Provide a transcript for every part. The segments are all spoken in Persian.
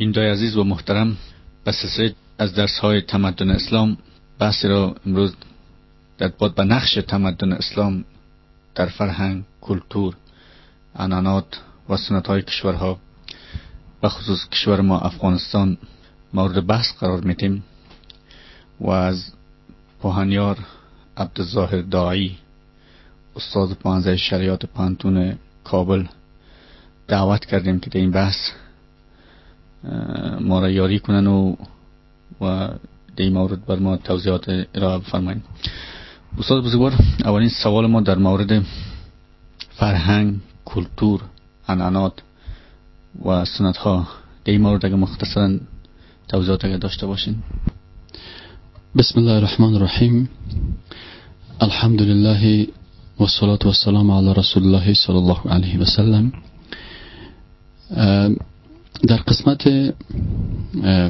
بیندای عزیز و محترم بس از درس های تمدن اسلام بحثی را امروز در باد به نقش تمدن اسلام در فرهنگ، کلتور، انانات و سنت های کشورها و خصوص کشور ما افغانستان مورد بحث قرار میتیم و از پوهنیار عبدالظاهر داعی استاد پانزه شریعت پانتون کابل دعوت کردیم که در این بحث ما را یاری کنن و و در مورد بر ما توضیحات ارائه بفرمایید استاد بزرگوار اولین سوال ما در مورد فرهنگ کلتور انانات و سنت ها در این مورد اگر مختصرا توضیحات اگر داشته باشین. بسم الله الرحمن الرحیم. الحمد لله والصلاة والسلام على رسول الله صلی الله علیه و سلم. در قسمت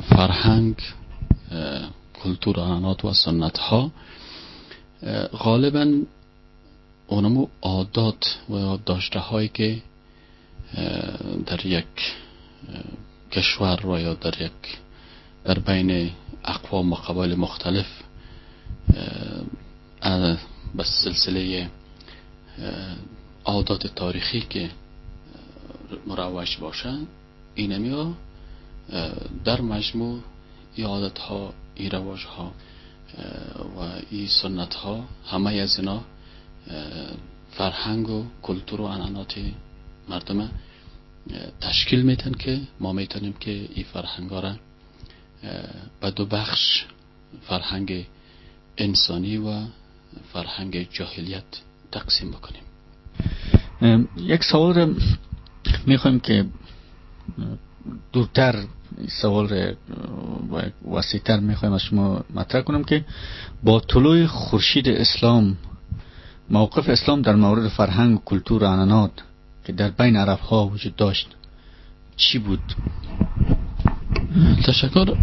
فرهنگ کلتور آنات و سنت ها غالبا اونمو عادات و داشته هایی که در یک کشور و یا در یک در بین اقوام و قبایل مختلف به سلسله عادات تاریخی که مروج باشند. اینمی ها در مجموع ای عادت ها ای رواج ها و ای سنت ها همه از اینا فرهنگ و کلتور و عنانات مردم تشکیل میتن که ما می‌تونیم که ای فرهنگ ها را به دو بخش فرهنگ انسانی و فرهنگ جاهلیت تقسیم بکنیم. یک سوال می‌خوایم که دورتر سوال وسیعتر می‌خوایم از شما مطرح کنم که با طلوع خورشید اسلام موقف اسلام در مورد فرهنگ و کلتور و که در بین عرب ها وجود داشت چی بود؟ تشکر.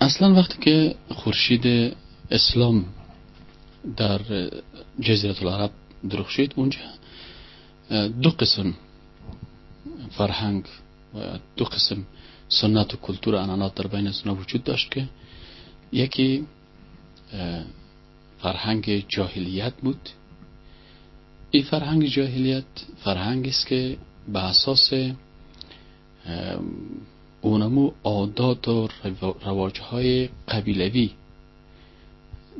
اصلا وقتی که خورشید اسلام در جزیره العرب درخشید اونجا دو قسم فرهنگ دو قسم سنت و کلتور انانات در بین از وجود داشت که یکی فرهنگ جاهلیت بود. این فرهنگ جاهلیت فرهنگ است که به اساس اونمو عادات و رواجهای قبیلوی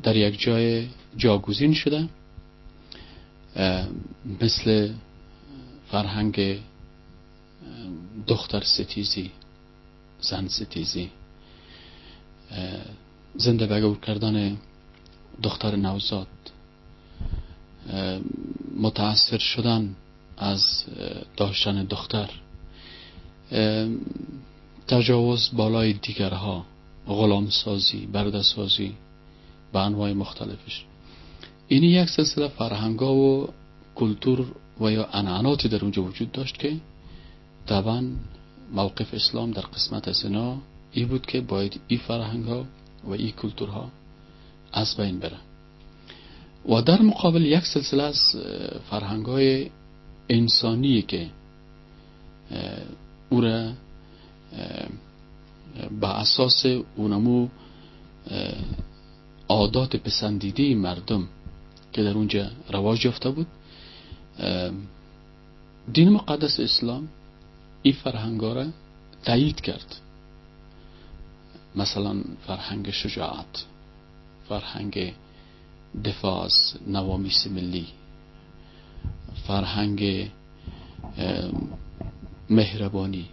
در یک جای جاگوزین شده. مثل فرهنگ دختر ستیزی زن ستیزی. زنده بگور کردن دختر نوزاد. متاثر شدن از داشتن دختر. تجاوز بالای دیگرها غلام سازی برده سازی به انواع مختلفش. این یک سلسله فرهنگا و کلتور و یا انعناتی در اونجا وجود داشت که طبعا موقف اسلام در قسمت اینا ای بود که باید ای فرهنگ ها و ای کلتور ها از بین بره و در مقابل یک سلسله از فرهنگ های انسانی که او را به اساس اونمو عادات پسندیده مردم که در اونجا رواج یافته بود دین مقدس اسلام این فرهنگا را تایید کرد. مثلا فرهنگ شجاعت فرهنگ دفاع از نوامیس ملی فرهنگ مهربانی.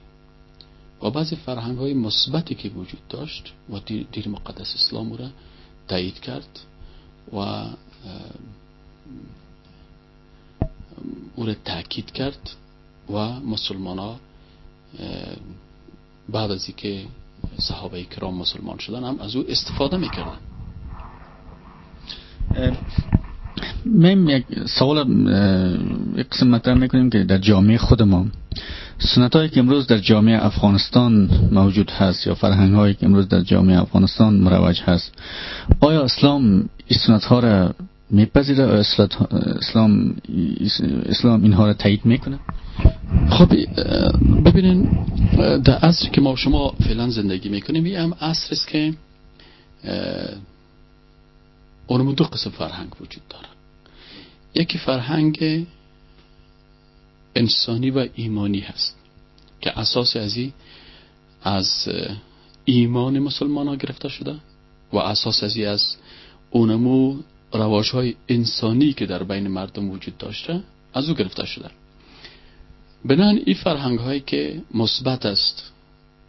و بعضی فرهنگ های مثبتی که وجود داشت و دین مقدس اسلام را تایید کرد و او را تاکید کرد و مسلمان بعد از اینکه صحابه کرام مسلمان شدن هم از او استفاده می‌کردن. میم یک سوال یک قسم مطرح می‌کنیم که در جامعه خود ما سنت هایی که امروز در جامعه افغانستان موجود هست یا فرهنگ هایی که امروز در جامعه افغانستان مروج هست آیا اسلام این سنت ها را میپذیره؟ اسلام اسلام اینها را تایید می‌کنه؟ خب ببینین در عصری که ما شما فعلا زندگی می‌کنیم این هم عصر است که اونمو دو قسم فرهنگ وجود داره. یکی فرهنگ انسانی و ایمانی هست که اساس ازی از ایمان مسلمان ها گرفته شده و اساس ازی از اونمو رواج های انسانی که در بین مردم وجود داشته از او گرفته شده. بنان این فرهنگ هایی که مثبت است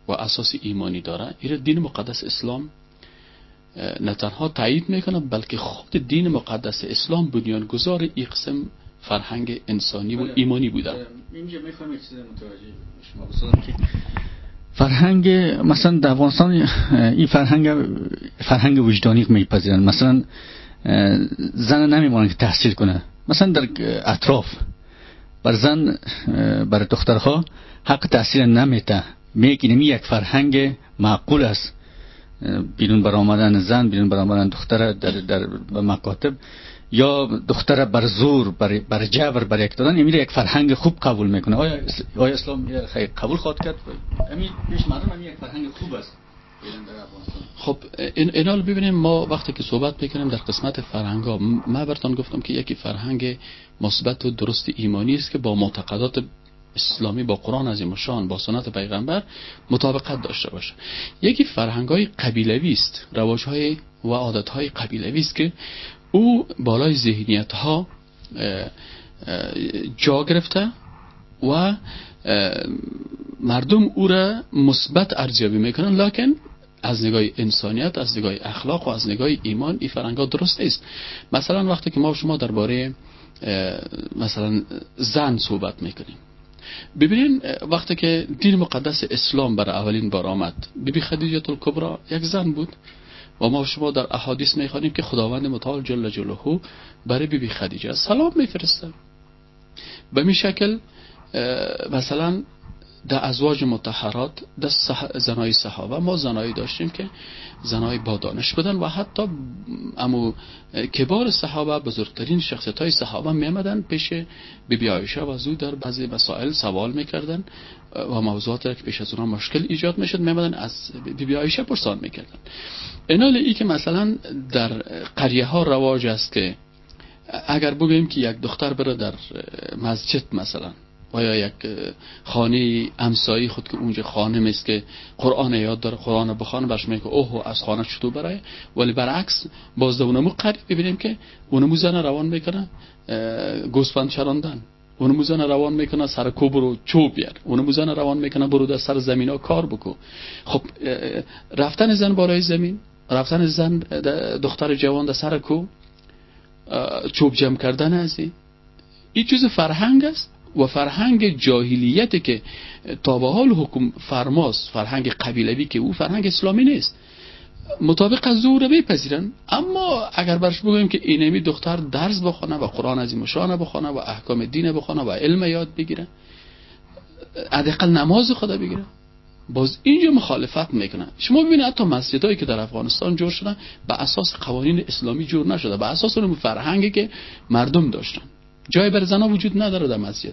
و اساس ایمانی داره این دین مقدس اسلام نه تنها تایید می‌کنه بلکه خود دین مقدس اسلام بنیانگذار این قسم فرهنگ انسانی و. ایمانی بوده اینجا می‌فهمید متوجه شما فرهنگ مثلا در افغانستان این فرهنگ فرهنگ وجدانی میپذیرن مثلا زن نمیمونن که تحصیل کنه مثلا در اطراف بر زن بر دخترها حق تحصیل نمیته میگه یک فرهنگ معقول است بیرون برآمدن زن بیرون برآمدن دختر در, در مکاتب یا دختر بر زور بر, بر جبر بر یک دادن امیر یک فرهنگ خوب قبول می‌کنه آیا آیا اسلام قبول خواهد کرد امیر پیش مردم یک فرهنگ خوب است خب این اینال ببینیم ما وقتی که صحبت می‌کنیم در قسمت فرهنگ ها من برتان گفتم که یکی فرهنگ مثبت و درست ایمانی است که با معتقدات اسلامی با قرآن عظیم شان با سنت پیغمبر مطابقت داشته باشه. یکی فرهنگ های قبیلوی است رواج های و عادت های قبیلوی است که او بالای ذهنیت ها جا گرفته و مردم او را مثبت ارزیابی می‌کنن. لکن از نگاه انسانیت از نگاه اخلاق و از نگاه ایمان این فرهنگ ها درست نیست. مثلا وقتی که ما شما درباره مثلا زن صحبت می‌کنیم. ببینین وقتی که دین مقدس اسلام برای اولین بار آمد بیبی خدیجه الکبرا یک زن بود و ما شما در احادیث می‌خوانیم که خداوند متعال جل جلاله برای بیبی خدیجه سلام میفرسته به می شکل مثلا در ازواج متحرات در زنای صحابه. ما زنایی داشتیم که زنای با دانش بودن و حتی امو کبار صحابه بزرگترین شخصیت های صحابه میامدن پیش بی بی آیشه و زود در بعضی مسائل سوال می‌کردن و موضوعات که پیش از اونها مشکل ایجاد می‌شد میامدن از بی بی آیشه پرسان می‌کردن اینال ای که مثلا در قریه ها رواج است که اگر بگوییم که یک دختر بره در مسجد مثلا یا یک خانه امسایی خود که اونجا خانه است که قرآن یاد داره قرآن بخوانه برش میگه اوه از خانه چطور برای؟ ولی برعکس باز اونمو قریب ببینیم که اونمو زن روان می‌کنه گوسفند چراندن. اونمو زن روان می‌کنه سر کو برو چوب بیار اونمو زن روان می‌کنه برو در سر زمین ها کار بکو. خب رفتن زن بالای زمین رفتن زن دختر جوان در سر کو چوب جمع کردن از این چیز فرهنگ است. و فرهنگ جاهلیت که تا به حال حکم فرماست فرهنگ قبیلوی که او فرهنگ اسلامی نیست. مطابق از او بپذیرن اما اگر برش بگویم که اینمی دختر درس بخونه و قرآن از مشانه بخونه و احکام دین بخونه و علم یاد بگیره حداقل نماز خدا بگیره. باز اینجا مخالفت می‌کنن شما ببینید حتی مسجدهایی که در افغانستان جور شدن به اساس قوانین اسلامی جور نشده. به اساس اون فرهنگی که مردم داشتن. جای بر زنا وجود نداره در مسجد.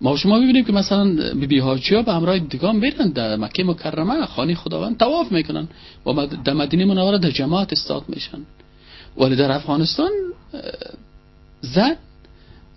ما شما ببینیم که مثلا بی حاجی ها به همراه دیگان میرن در مکه مکرمه خانه خداوند تواف می‌کنن. و در مدینه منوره در جماعت استاد میشن. ولی در افغانستان زن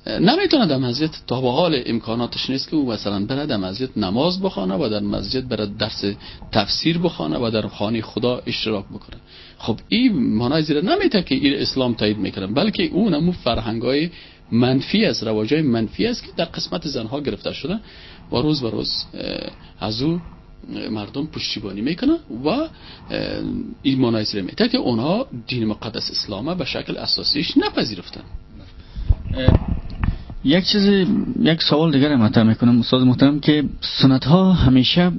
نمی‌تونه در مسجد تا به حال امکاناتش نیست که او مثلا بره در مسجد نماز بخوانه و در مسجد بره درس تفسیر بخوانه و در خانه خدا اشتراک بکنه. خب این معنای زیره نمیته که این اسلام تایید می‌کنه بلکه اون همون فرهنگ های منفی است رواج های منفی است که در قسمت زنها گرفته شده و روز به روز از او مردم پشتیبانی می‌کنه و این معنای میته که اونها دین مقدس اسلامه به شکل اساسیش نپذیرفتن. یک چیز یک سوال دیگر مطرح می‌کنم استاد محترم که سنت ها همیشه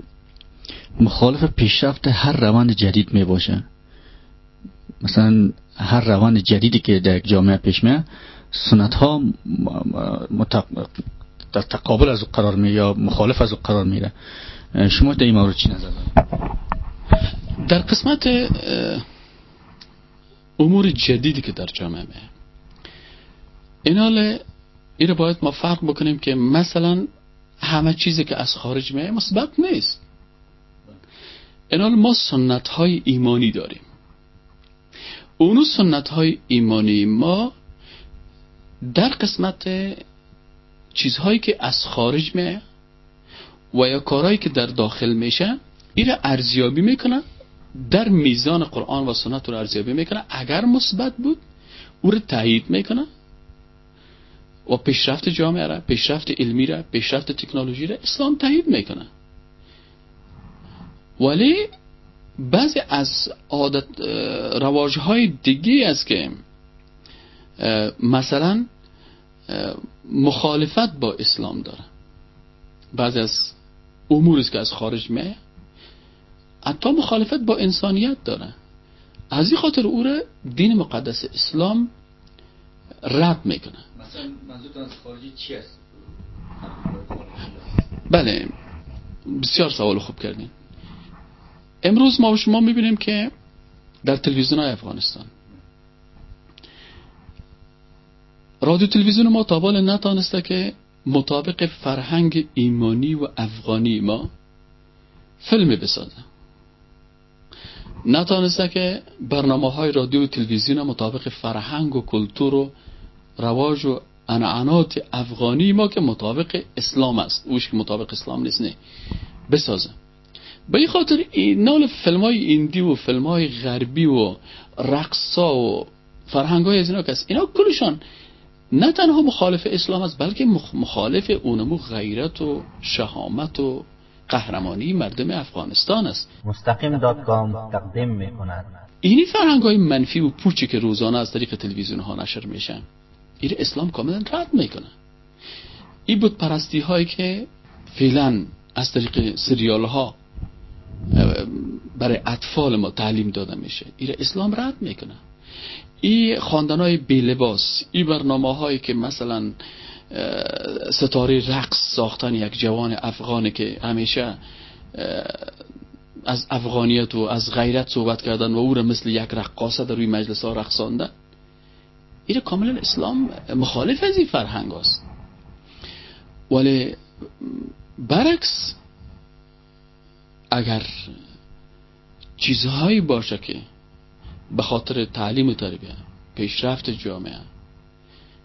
مخالف پیشرفت هر روند جدید می باشه مثلا هر روند جدیدی که در جامعه پیش میاد سنت ها در تقابل از او قرار می یا مخالف از او قرار میره شما در این مورد چی نظر دارید؟ در قسمت امور جدیدی که در جامعه می اینال این باید ما فرق بکنیم که مثلا همه چیزی که از خارج میاد مثبت نیست. انال ما سنت های ایمانی داریم. اونو سنت های ایمانی ما در قسمت چیزهایی که از خارج میاد و یا کارهایی که در داخل میشه این ارزیابی می‌کنن در میزان قرآن و سنت رو ارزیابی می‌کنن اگر مثبت بود او رو تایید می‌کنن و پیشرفت جامعه را پیشرفت علمی را پیشرفت تکنولوژی را اسلام تایید می‌کنه. ولی بعضی از عادت رواجهای دیگه است که مثلا مخالفت با اسلام داره. بعضی از امور که از خارج میه حتی مخالفت با انسانیت داره. از این خاطر او را دین مقدس اسلام رد می‌کنه. مثلا از خارجی چی است؟ بله بسیار سوال خوب کردین. امروز ما و شما می‌بینیم که در تلویزیون های افغانستان. رادیو تلویزیون ما تابال نتانسته که مطابق فرهنگ ایمانی و افغانی ما فیلمی بسازه. نتانسته که برنامه های رادیو و تلویزیون مطابق فرهنگ و کلتور و رواج و انعنات افغانی ما که مطابق اسلام است. اوش که مطابق اسلام نیست نه. بسازه به این خاطر این نال فیلم های ایندی و فیلم های غربی و رقصا و فرهنگ های از اینا کس اینا کلشان نه تنها مخالف اسلام است بلکه مخالف اونمو غیرت و شهامت و قهرمانی مردم افغانستان است. مستقیم دات کام تقدیم می کند اینی فرهنگ های منفی و پوچی که روزانه از طریق تلویزیون ها نشر میشن. این اسلام کاملا رد می‌کنه. این بود پرستی هایی که فعلا از طریق سریال ها برای اطفال ما تعلیم داده میشه. این اسلام رد می‌کنه. این خواندن های بیلباس این برنامه هایی که مثلا ستاره رقص ساختن یک جوان افغانی که همیشه از افغانیت و از غیرت صحبت کردن و او را مثل یک رقاصه در روی مجلس ها رقصانده. این کاملا اسلام مخالف از این فرهنگ است ولی برعکس اگر چیزهایی باشه که به خاطر تعلیم و تربیه پیشرفت جامعه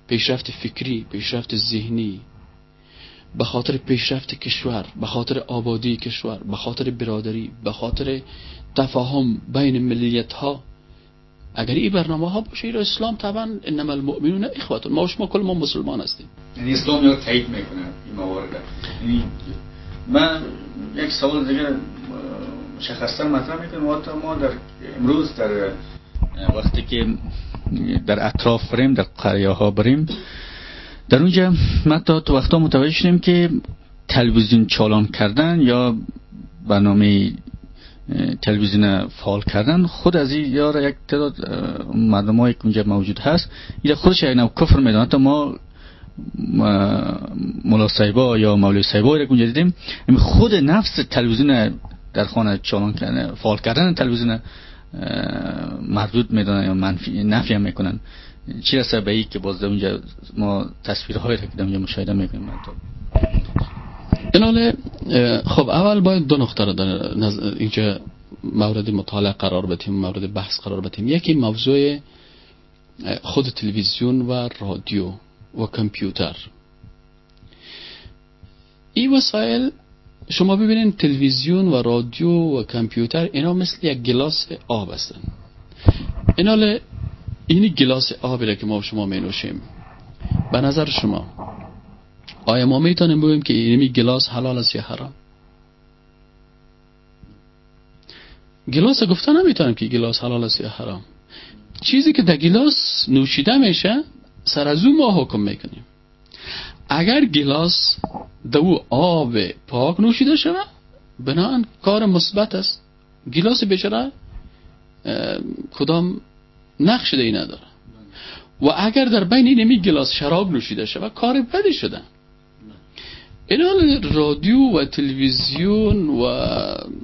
پیشرفت فکری پیشرفت ذهنی به خاطر پیشرفت کشور به خاطر آبادی کشور به خاطر برادری به خاطر تفاهم بین ملیت ها اگر این برنامه ها باشه ایرا اسلام طبعا انما المؤمنون اخواتون. ما شما کل ما مسلمان هستیم. یعنی اسلام یا تایید می‌کنه این موارد. یعنی من یک سوال دیگه مشخصا مطرح می‌کنم. ما در امروز در وقتی که در اطراف بریم در قریه ها بریم در اونجا ما تا تو وقتا متوجه شدیم که تلویزیون چالان کردن یا برنامه تلویزیون فعال کردن. خود از این یا یک تعداد مردم های اونجا موجود هست. این خودش یک کفر می‌دونه تا ما مولا سایبا یا مولوی سایبا رو اونجا دیدیم خود نفس تلویزیون در خانه چالان کردن فعال کردن تلویزیون مردود می‌دونن یا منفی نفی هم می‌کنن. چی رسه به ای که باز اونجا ما تصویرهایی را که اونجا مشاهده می‌کنیم؟ ایناله خب اول باید دو نقطه رو در اینجا مورد مطالعه قرار بدیم مورد بحث قرار بدیم. یکی موضوع خود تلویزیون و رادیو و کامپیوتر. این وسایل شما ببینین تلویزیون و رادیو و کامپیوتر اینا مثل یک گلاس آب هستن. اینا اینی گلاس آبی که ما شما می نوشیم. به نظر شما آیا ما می‌تونیم بگویم که اینمی گلاس حلال است یا حرام؟ گلاس گفته نمی‌تونیم که گلاس حلال است یا حرام. چیزی که در گلاس نوشیده میشه سر از ما حکم می‌کنیم. اگر گلاس دو آب پاک نوشیده شود بنان کار مثبت است. گلاس بیچاره کدام نقش دی نداره. و اگر در بین اینمی گلاس شراب نوشیده شود کار بدی شده. این رادیو و تلویزیون و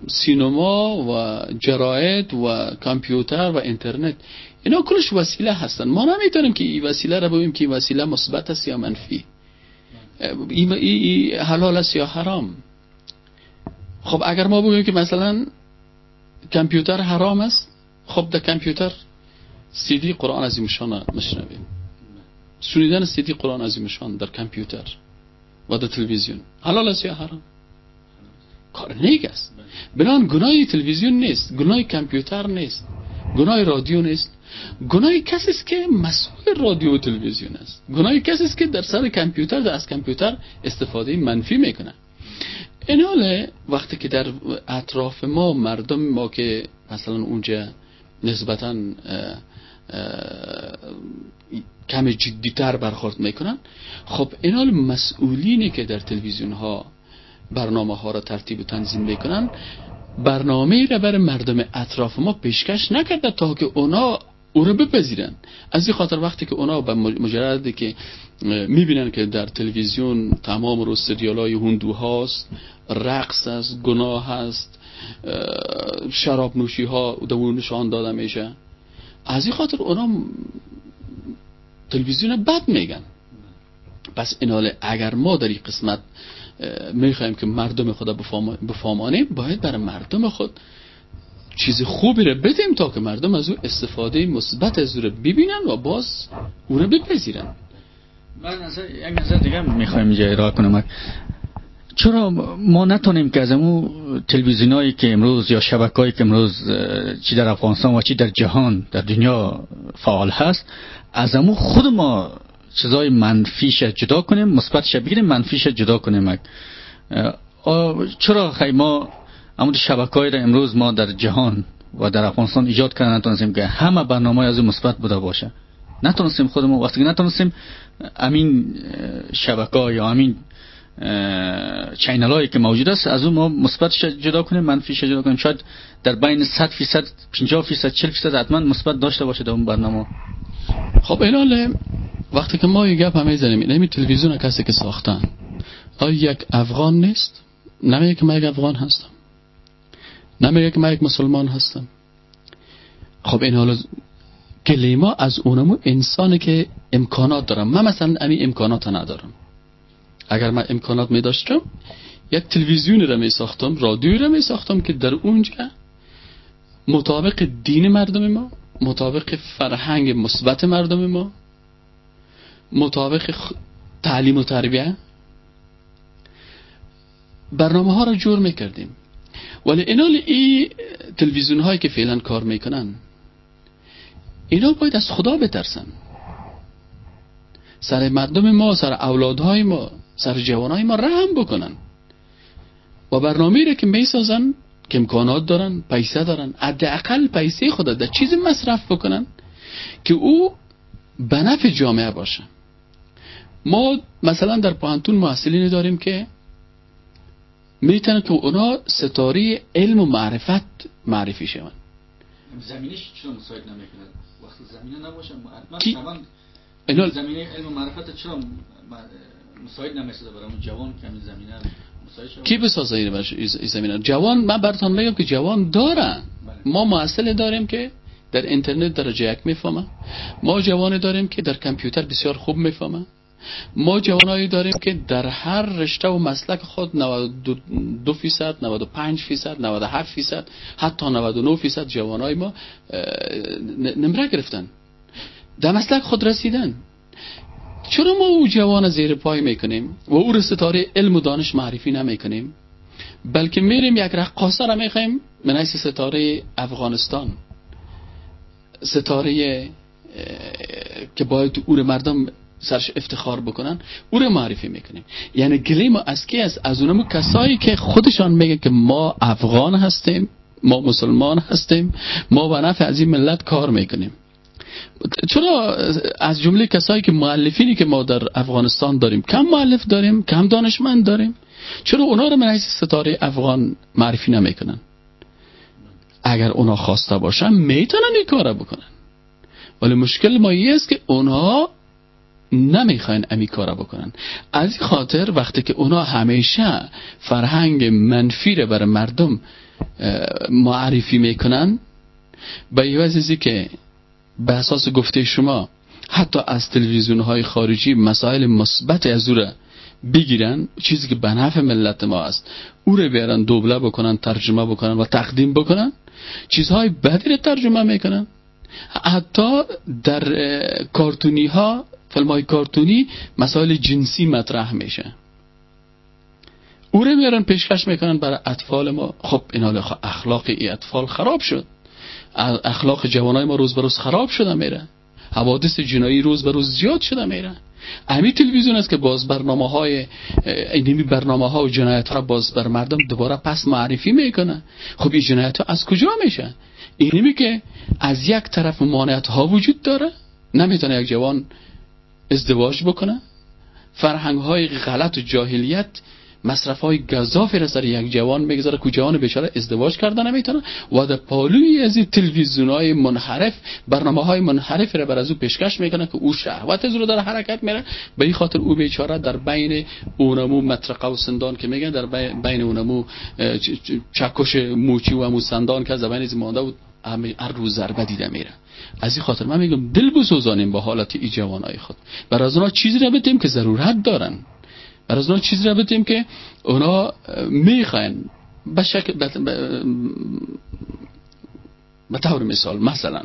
سینما و جراید و کامپیوتر و اینترنت. اینا کلش وسیله هستن. ما نمی‌تونیم که این وسیله را بگیم که این وسیله مثبت است یا منفی. این ای حلال است یا حرام. خب اگر ما بگوییم که مثلا کامپیوتر حرام است خب در کامپیوتر سی دی قرآن عظیمشان مشنویم شنیدن سی دی قرآن عظیمشان در کامپیوتر. و تلویزیون. حلال است یا حرام؟ کار نیک است. بنان گناه تلویزیون نیست گناه کامپیوتر نیست گناه رادیو نیست. گناه کسی است که مسئول رادیو و تلویزیون است. گناه کسی است که در سر کامپیوتر در از کامپیوتر استفاده منفی می‌کنه این حاله وقتی که در اطراف ما مردم ما که مثلا اونجا نسبتا کم جدیتر برخورد می‌کنن. خب این حال مسئولینی که در تلویزیون ها برنامه ها را ترتیب و تنظیم می‌کنن برنامه را بر مردم اطراف ما پیشکش نکرده تا که اونا او رو بپذیرن. از این خاطر وقتی که اونا به مجرد که می‌بینن که در تلویزیون تمام رو سریال های هندو هاست رقص است گناه هست شراب نوشی ها نشان داده میشه. از این خاطر اونا تلویزیون بد میگن. پس این اگر ما در این قسمت می‌خوایم که مردم خدا بفامانیم باید برای مردم خود چیز خوبی رو بدیم تا که مردم از او استفاده مثبت از او رو ببینن و باز او رو بپذیرن. من یک نظر دیگه می‌خوایم اینجا ارائه کنم. چرا ما نتونیم که از امو تلویزیون هایی که امروز یا شبکه هایی که امروز چی در افغانستان و چی در جهان در دنیا فعال هست از امو خود ما چیزای منفیش جدا کنیم مثبتش بگیریم منفیش جدا کنیم. چرا خیلی ما اما شبکه های را امروز ما در جهان و در افغانستان ایجاد کردن نتونستیم که همه برنامه از مثبت بوده باشه؟ نتونستیم خودمون وقتی نتونستیم امین شبکه یا امین چینل هایی که موجود است از اون ما مثبتش جدا کنیم. منفیش جدا کنیم. شاید در بین 100 فیصد 50 فیصد 40 فیصد حتما مثبت داشته باشه در اون برنامه. خب این وقتی که ما یه گپ همه زنیم این تلویزیون کسی که ساختن. آیا یک افغان نیست؟ نمیگه که من یک افغان هستم. نمیگه که من یک مسلمان هستم. خب این حالا کلیما از اونمو انسانی که امکانات دارم. من مثلا امی امکانات ندارم. اگر من امکانات می داشتم یک تلویزیون را می ساختم رادیو را می ساختم که در اونجا مطابق دین مردم ما مطابق فرهنگ مثبت مردم ما مطابق تعلیم و تربیه برنامه ها را جور می‌کردیم. ولی اینا ای تلویزیون هایی که فعلا کار می‌کنن اینا باید از خدا بترسن. سر مردم ما سر اولادهای ما سر جوانهای ما رحم بکنن. و برنامه را که می‌سازن که امکانات دارن پیسه دارن حداقل پیسه خدا در چیزی مصرف بکنن که او به نفع جامعه باشه. ما مثلا در پانتون محصلین داریم که می‌تونه که اونا ستاره علم و معرفت معرفی شون زمینش چرا مساعد نمی‌کنه؟ وقتی زمینه نباشه حتما زمینه علم و معرفت چرا مساعد نمیشه برای اون جوان که همین زمینه کی بسازه این زمینه؟ جوان من براتون بگم که جوان دارن. بله. ما معسل داریم که در اینترنت درجه یک می‌فهمه. ما جوان داریم که در کامپیوتر بسیار خوب می‌فهمه. ما جوانایی داریم که در هر رشته و مسلک خود 92 فیصد 95 فیصد 97 فیصد حتی 99 فیصد جوانای ما نمره گرفتن. در مسلک خود رسیدن. چرا ما او جوان زیر پای می‌کنیم و او رو ستاره علم و دانش معرفی نمی‌کنیم؟ بلکه میریم یک رقاصه را می‌خوایم من ستاره افغانستان. ستاره که باید او مردم سرش افتخار بکنن او رو معرفی می‌کنیم. یعنی گلی ما از کی است؟ از اونمو کسایی که خودشان میگه که ما افغان هستیم ما مسلمان هستیم ما به نفع از این ملت کار می‌کنیم. چرا از جمله کسایی که معلفینی که ما در افغانستان داریم کم معلف داریم کم دانشمند داریم چرا اونا رو من ستاره افغان معرفی نمی‌کنن؟ اگر اونا خواسته باشن می‌تونن این کار بکنن. ولی مشکل ما است که اونا نمی‌خواین امی کارا بکنن. از این خاطر وقتی که اونا همیشه فرهنگ منفی رو برای مردم معرفی می‌کنن به عوض که به اساس گفته شما حتی از تلویزیون های خارجی مسائل مثبت از او بگیرن چیزی که به نفع ملت ما است. او رو بیارن دوبله بکنن ترجمه بکنن و تقدیم بکنن. چیزهای بدی رو ترجمه می‌کنن. حتی در کارتونی ها فیلم های کارتونی مسائل جنسی مطرح میشه. او رو میارن پیشکش می‌کنن برای اطفال ما. خب این حال اخلاق ای اطفال خراب شد. اخلاق جوانای ما روز به روز خراب شده میره. حوادث جنایی روز به روز زیاد شده میره. همین تلویزیون است که باز برنامه های اینمی برنامه ها و جنایت ها باز بر مردم دوباره پس معرفی می‌کنه. خب این جنایت ها از کجا میشه؟ اینمی که از یک طرف مانعت ها وجود داره نمی‌تونه یک جوان ازدواج بکنه. فرهنگ های غلط و جاهلیت مصرف های گذافی را سر یک جوان می‌گذاره که جوان بیچاره ازدواج کرده نمی‌تونه. و در پالوی از این تلویزیون های منحرف برنامه های منحرف را بر از او پیشکش می‌کنه که او شهوت از رو در حرکت میره. به این خاطر او بیچاره در بین اونمو مطرقه و سندان که میگن در بین اونمو چکش موچی و امو سندان که زبان از مانده بود هر روز ضربه دیده میره. از این خاطر من میگم دل بسوزانیم با حالت ای جوانای خود. بر از اونا چیزی را بتیم که ضرورت دارن. بر از چیزی را بتیم که اونا می‌خواین. به شکل به طور مثال مثلا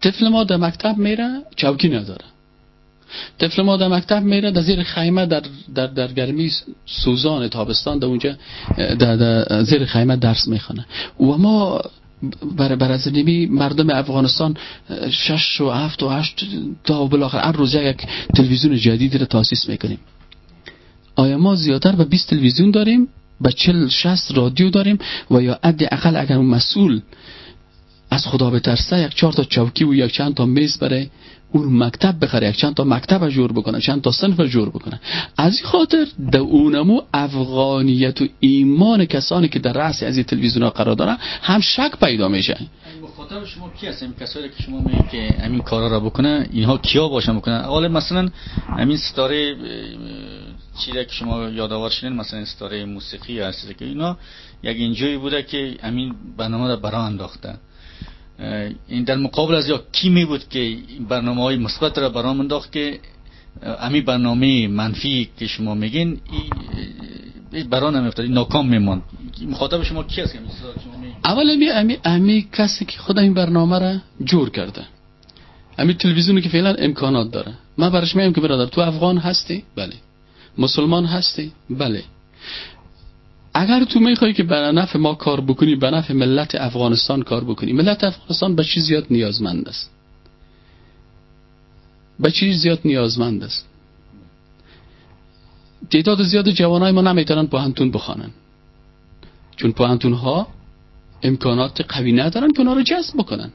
طفل ما در مکتب میره چوکی نداره. طفل ما در مکتب میره در زیر خیمه در, در, در گرمی سوزان تابستان در اونجا در, در زیر خیمه درس می‌خونه. و ما بر بر از مردم افغانستان شش و هفت و هشت تا بالاخره هر روز یک تلویزیون جدیدی رو تاسیس می‌کنیم. آیا ما زیادتر به 20 تلویزیون داریم؟ به 40 60 رادیو داریم؟ و یا عد اقل اگر مسئول از خدا بترسه یک چهار تا چوکی و یک چند تا میز برای اون مکتب بخره یک چند تا مکتب جور بکنه چند تا صنف جور بکنه. از این خاطر در اونمو افغانیت و ایمان کسانی که در رأس از این تلویزیون ها قرار دارن هم شک پیدا میشه. مخاطب شما کی هستن؟ کسایی که شما میگید که همین کارا را بکنه اینها کیا باشن بکنن؟ اول مثلا همین ستاره چیزی که شما یادآور شدین مثلا ستاره موسیقی هست که اینا یک اینجوری بوده که همین برنامه را برا انداخته. این در مقابل از یا کی می بود که برنامه های مثبت را برام انداخت که امی برنامه منفی که شما میگین برا نمیفتاد ناکام میموند مخاطب شما کی هست اول امی, امی, امی کسی که خود این برنامه را جور کرده. امی تلویزیونی که فعلا امکانات داره. من برش میگم که برادر تو افغان هستی؟ بله. مسلمان هستی؟ بله. اگر تو می‌خوای که به نفع ما کار بکنی به نفع ملت افغانستان کار بکنی ملت افغانستان به چیز زیاد نیازمند است؟ به چیز زیاد نیازمند است؟ تعداد زیاد جوانای ما نمی‌تونن پاهنتون بخوانن. چون پاهنتون ها امکانات قوی ندارن که اونا رو جذب بکنن.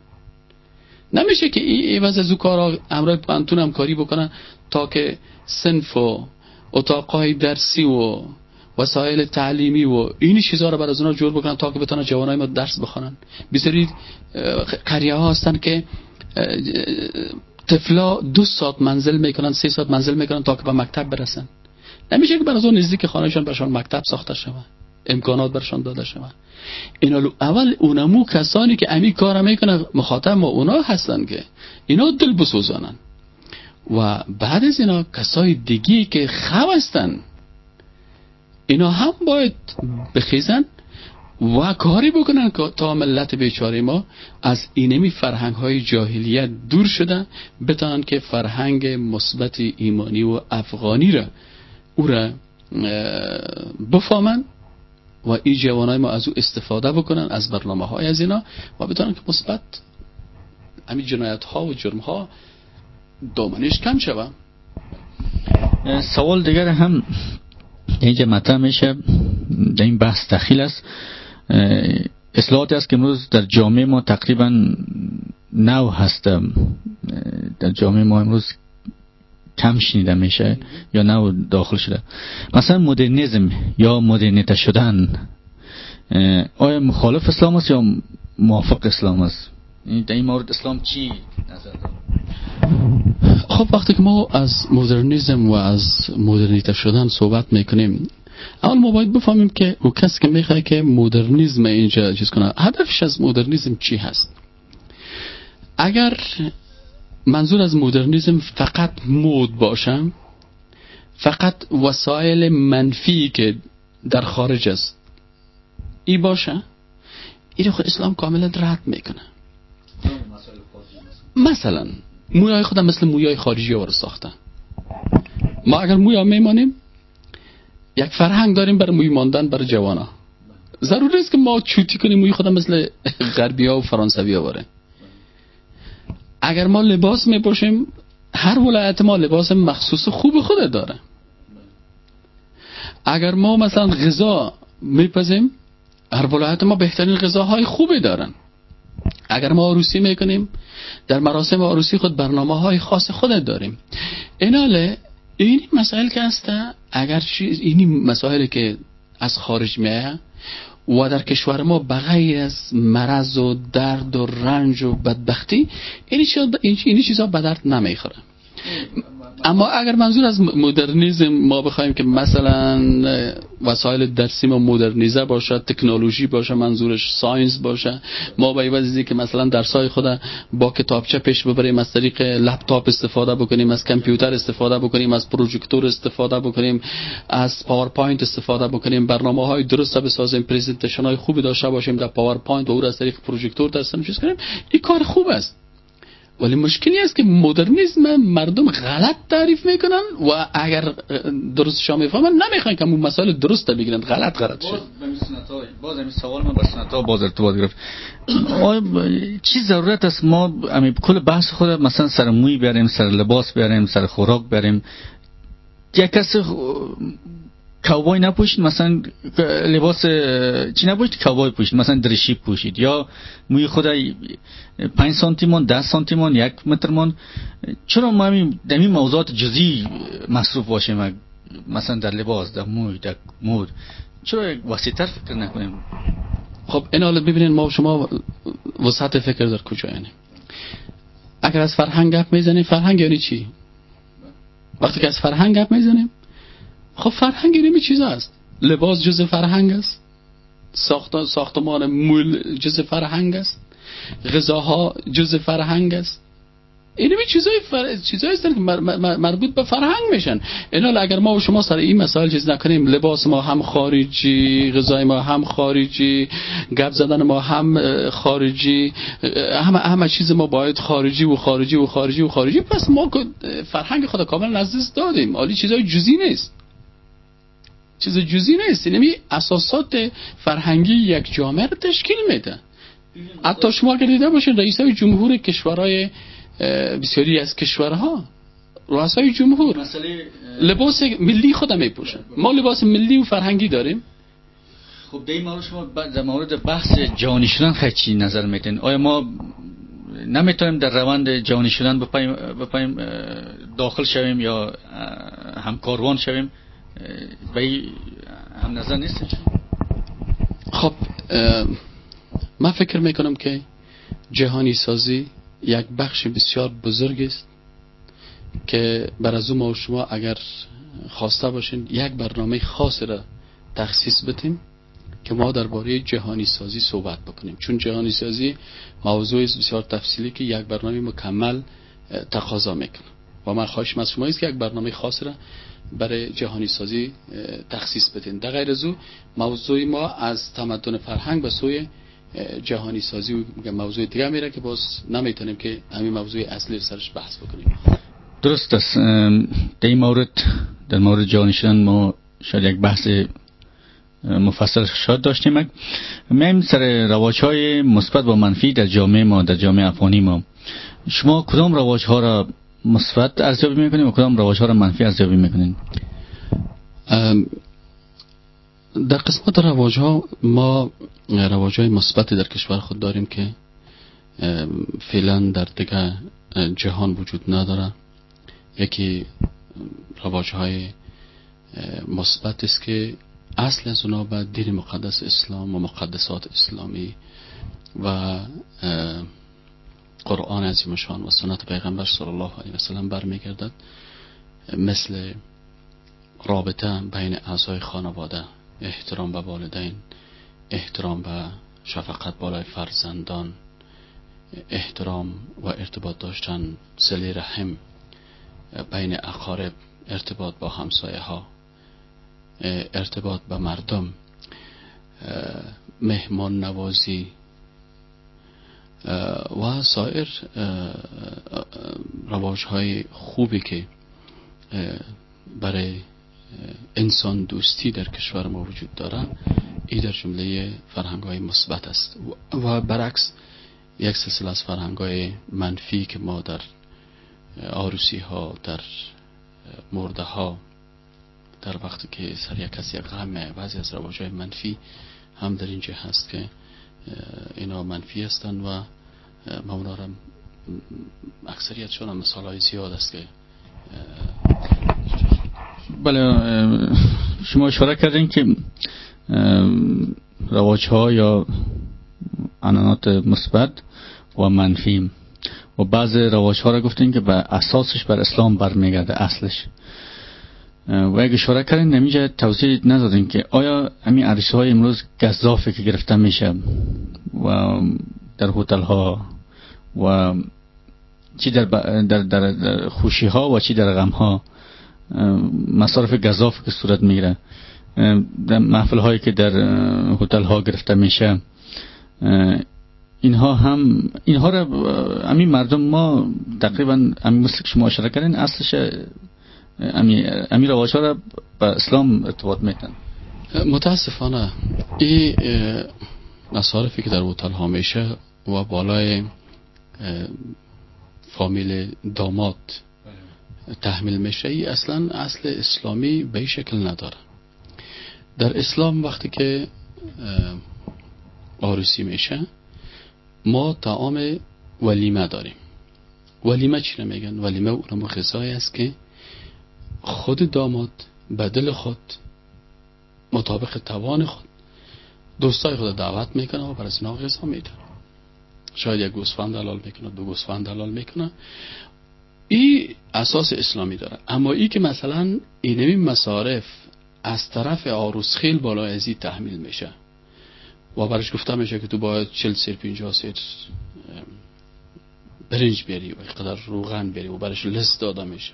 نمیشه که این عوض از او کارا امرای پاهنتون هم کاری بکنن تا که سنف و اتاقای درسی و وسایل تعلیمی و این چیزها رو برای اونا جور بکنن تا که بتونن جوانای ما درس بخونن. بسیاری قریه ها هستن که طفلا دو ساعت منزل می‌کنن سه ساعت منزل می‌کنن تا که به مکتب برسن. نمیشه که برای اون نزدیک خانهشان برشان مکتب ساخته شود امکانات برشان داده شود. اینا اول اونمو کسانی که امی کار می‌کنن مخاطب ما اونا هستن که اینا دل بسوزانن و بعد از اینا کسای دیگی که خو هستن اینا هم باید بخیزن و کاری بکنن که تا ملت بیچاره ما از اینمی فرهنگ های جاهلیت دور شدن بتانن که فرهنگ مثبت ایمانی و افغانی را او را بفهمن و این جوانای ما از او استفاده بکنن از برنامه های از اینا و بتانن که مثبت همین جنایت ها و جرم ها دامنش کم شوه. سوال دیگر هم اینجا مطرح میشه در این بحث دخیل است. اصلاحاتی است که امروز در جامعه ما تقریبا نو هست در جامعه ما امروز کم شنیده میشه یا نو داخل شده. مثلا مدرنیزم یا مدرنیته شدن. آیا مخالف اسلام است یا موافق اسلام است؟ در این مورد اسلام چی نظر خب وقتی که ما از مدرنیزم و از مدرنیته شدن صحبت می‌کنیم اول ما باید بفهمیم که او کسی که می‌خواه که مدرنیزم اینجا چیز کنه هدفش از مدرنیزم چی هست؟ اگر منظور از مدرنیزم فقط مود باشم فقط وسایل منفی که در خارج است ای باشه این خود اسلام کاملا رد می‌کنه. مثلا مویای خودم مثل مویای خارجی ها ساخته ما اگر مویا میمانیم یک فرهنگ داریم برای موی ماندن برای جوانا. ضروری است که ما چوتی کنیم موی خودم مثل غربی ها و فرانسوی ها باره اگر ما لباس میپوشیم هر ولایت ما لباس مخصوص خوب خود داره. اگر ما مثلا غذا میپزیم هر ولایت ما بهترین غذاهای خوبی دارن. اگر ما عروسی می‌کنیم در مراسم عروسی خود برنامه های خاص خود داریم. ایناله این مسائل که هسته اگر چیز اینی مسائلی که از خارج میایه و در کشور ما بغیر از مرض و درد و رنج و بدبختی این چیزا به درد نمی‌خوره. اما اگر منظور از مدرنیزم ما بخوایم که مثلا وسایل درسی ما مدرنیزه باشه تکنولوژی باشه منظورش science باشه ما به عوض ازی که مثلا درسای خود با کتابچه پیش ببریم از طریق لپتاپ استفاده بکنیم از کامپیوتر استفاده بکنیم از پروژکتور استفاده بکنیم از PowerPoint استفاده بکنیم برنامه های درست بسازیم presentation های خوبی داشته باشیم در PowerPoint و او از طریق پروژکتور چیز کنیم این کار خوب است. ولی مشکلی است که مدرنیسم مردم غلط تعریف می‌کنن و اگر درست شما می‌فهمن نمی‌خوان که اون مسائل درست بگیرن. غلط غلط شد. باز همین سوال من با سنتا باز ارتباط گرفت. چی ضرورت است ما امی کل بحث خود مثلا سر موی بیاریم سر لباس بیاریم سر خوراک بیاریم. یک کس کوبای نپوشید مثلا لباس چی نپوشید؟ کوبای پوشید مثلا درشی پوشید یا موی خود 5 سانتیمان 10 سانتیمان یک مترمان چرا ما همین این موضوعات جزئی مصروف باشیم؟ مثلا در لباس در موی در مود. چرا وسیعتر فکر نکنیم؟ خب این حالا ببینید ما شما وسعت فکر در کجا یعنی؟ اگر از فرهنگ گپ می‌زنیم فرهنگ یعنی چی؟ وقتی که از فرهنگ گپ می‌زنیم خب فرهنگ اینمی چیز است. لباس جز فرهنگ است. ساخت ساختمان مول جز فرهنگ است. غذاها جز فرهنگ است. اینمی چیزای فر... چیزایی هستن که مربوط به فرهنگ میشن. اینا اگر ما و شما سر این مسائل چیز نکنیم لباس ما هم خارجی غذای ما هم خارجی گپ زدن ما هم خارجی همه همه چیز ما باید خارجی و خارجی و خارجی و خارجی. پس ما فرهنگ خدا کامل نزدیک دادیم. عالی چیزای جزئی نیست. چیز جزی نیست. یعنی اساسات فرهنگی یک جامعه رو تشکیل میده. حتی شما اگر دیده باشین رئیسای جمهور کشورهای بسیاری از کشورها رؤسای جمهور. لباس ملی خودم میپوشن ما لباس ملی و فرهنگی داریم. خب در مورد شما در مورد بحث جهانی شدن خیلی چی نظر میتین آیا ما نمی‌تونیم در روند جهانی شدن داخل شویم یا همکاروان شویم؟ به هم نظر نیست خب من فکر می‌کنم که جهانی سازی یک بخش بسیار بزرگ است که بر از ما و شما اگر خواسته باشین یک برنامه خاص را تخصیص بدیم که ما درباره جهانی سازی صحبت بکنیم. چون جهانی سازی موضوع بسیار تفصیلی که یک برنامه مکمل تقاضا می‌کنه. و من خواهشم از شما است که یک برنامه خاص را برای جهانی سازی تخصیص بدین. در غیر از موضوع ما از تمدن فرهنگ به سوی جهانی سازی و موضوع دیگه میره که باز نمی‌تونیم که همین موضوع اصلی سرش بحث بکنیم. درست است. در این مورد در مورد جهانی ما شاید یک بحث مفصل شاد داشتیم. میم سر رواج های مثبت و منفی در جامعه ما در جامعه افغانی ما. شما کدام رواج ها را مثبت ارزیابی می‌کنیم و کدام روش ها رو منفی ارزیابی می‌کنیم؟ در قسمت رواج ها ما رواج های مثبتی در کشور خود داریم که فعلا در دیگه جهان وجود نداره. یکی رواج های مثبت است که اصل از اونا به دین مقدس اسلام و مقدسات اسلامی و قرآن عظیم شان و سنت پیغمبر صلی الله علیه وسلم برمیگردد مثل رابطه بین اعضای خانواده احترام به والدین احترام به شفقت بالای فرزندان احترام و ارتباط داشتن سلی رحم بین اقارب ارتباط با همسایه ها ارتباط با مردم مهمان نوازی و سایر رواج های خوبی که برای انسان دوستی در کشور ما وجود داره این در جمله فرهنگ های مثبت است. و برعکس یک سلسله از فرهنگ های منفی که ما در آروسی ها در مرده ها در وقتی که سر یک کسی غمه بعضی از رواج های منفی هم در اینجا هست که اینا منفی هستند و ما اونا را اکثریتشون مثال های زیاد است که بله شما اشاره کردین که رواج ها یا عنانات مثبت و منفی. و بعض رواج ها را گفتین که به اساسش بر اسلام برمیگرده اصلش. و اگه اشاره کردین نمیجه توضیح ندادین که آیا همین عرصه های امروز گذافه که گرفته میشه و در هتل ها و چی در, در, در خوشی ها و چی در غم ها مصارف گذاف که صورت می‌گیره در محفل هایی که در هتل ها گرفته میشه اینها هم اینها را همین مردم ما تقریبا همین مثل که شما اشاره کردین اصلش امیر رواج را به اسلام ارتباط میتن متاسفانه این مصارفی که در هتل ها میشه و بالای فامیل داماد تحمیل میشه ای اصلا اصل اسلامی به شکل نداره. در اسلام وقتی که آرسی میشه ما طعام ولیمه داریم. ولیمه چی میگن؟ ولیمه اونم غذایی است که خود داماد بدل خود مطابق توان خود. دوستای خود دعوت می‌کنه و برای اینا غذا میده شاید یک گوسفند دلال می‌کنه دو گوسفند دلال می‌کنه. این اساس اسلامی داره. اما ای که مثلا اینمی مصارف از طرف آروس خیل بالا ازی تحمیل میشه. و برش گفته میشه که تو باید چل سیر پینجا سیر برنج بیاری و قدر روغن بیاری و برش لست داده میشه.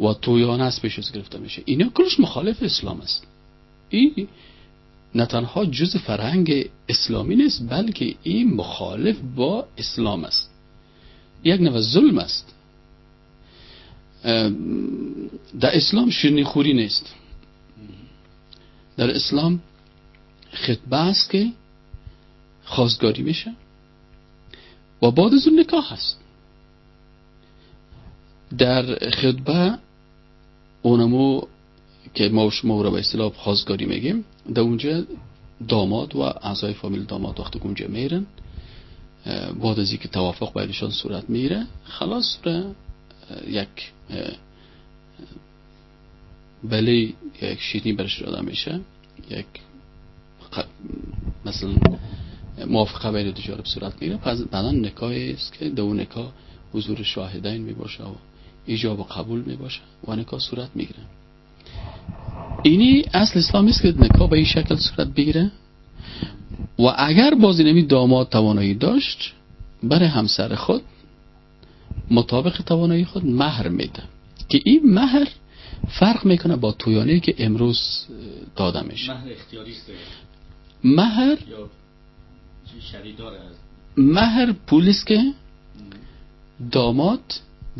و تویان است پیش گرفته میشه. اینا کلش مخالف اسلام است. این نه تنها جز فرهنگ اسلامی نیست بلکه این مخالف با اسلام است. یک نوع ظلم است. در اسلام شیرنی خوری نیست. در اسلام خطبه است که خواستگاری میشه و بعد از اون نکاح هست در خطبه اونمو که ما شما رو به اصطلاح خواستگاری میگیم در اونجا داماد و اعضای فامیل داماد وقتی اونجا میرن بعد از اینکه توافق بینشان صورت میره خلاص را یک بله یک شیرینی برش داده میشه یک مثلا موافقه بین دو جانب صورت میره پس بعدا نکاح است که دو نکاح حضور شاهدین می باشه و ایجاب و قبول می باشه و نکاح صورت می‌گیره. اینی اصل اسلامی است که نکاح به این شکل صورت بگیره. و اگر بازی نمی داماد توانایی داشت برای همسر خود مطابق توانایی خود مهر میده. که این مهر فرق می‌کنه با تویانی که امروز داده میشه مهر اختیاری است. مهر مهر پولیس که داماد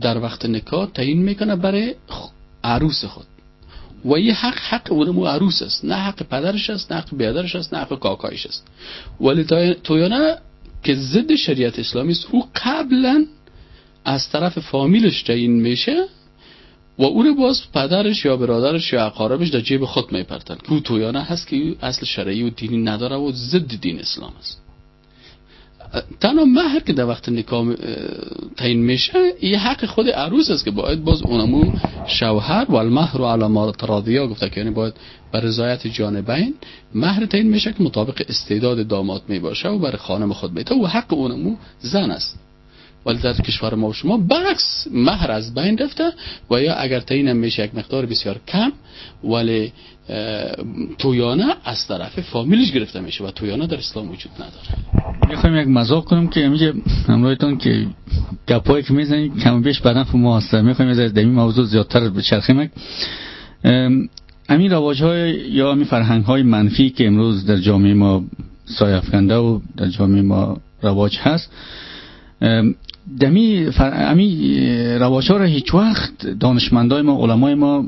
در وقت نکاح تعیین می‌کنه برای عروس خود. و یه حق حق اونمو عروس است. نه حق پدرش است نه حق بیادرش است نه حق کاکایش است. ولی تویانه که ضد شریعت اسلامی است او قبلا از طرف فامیلش تعیین میشه و او رو باز پدرش یا برادرش یا اقاربش در جیب خود میپرتن. که او تویانه هست که اصل شرعی و دینی نداره و ضد دین اسلام است. تنها مهر که در وقت نکاح تعیین میشه یه حق خود عروس است که باید باز اونمو شوهر و المهر و علامات تراضیا گفته که یعنی باید بر رضایت جانبین مهر تعیین میشه که مطابق استعداد داماد می باشه و برای خانم خود میته و حق اونمو زن است. ولی در کشور ما و شما. برعکس مهر از بین رفته و یا اگر تعیین میشه یک مقدار بسیار کم ولی تویانه از طرف فامیلش گرفته میشه و تویانه در اسلام وجود نداره. می‌خوایم یک مزاق کنیم که میگه همراهتون که گپایی که می‌زنید کم بیش بدن ما هست. می‌خوایم از این موضوع زیادتر بچرخیم امین رواج های یا امین فرهنگ های منفی که امروز در جامعه ما سایه افکنده و در جامعه ما رواج هست. دمی فر... امی رواج ها را هیچ وقت دانشمندای ما علمای ما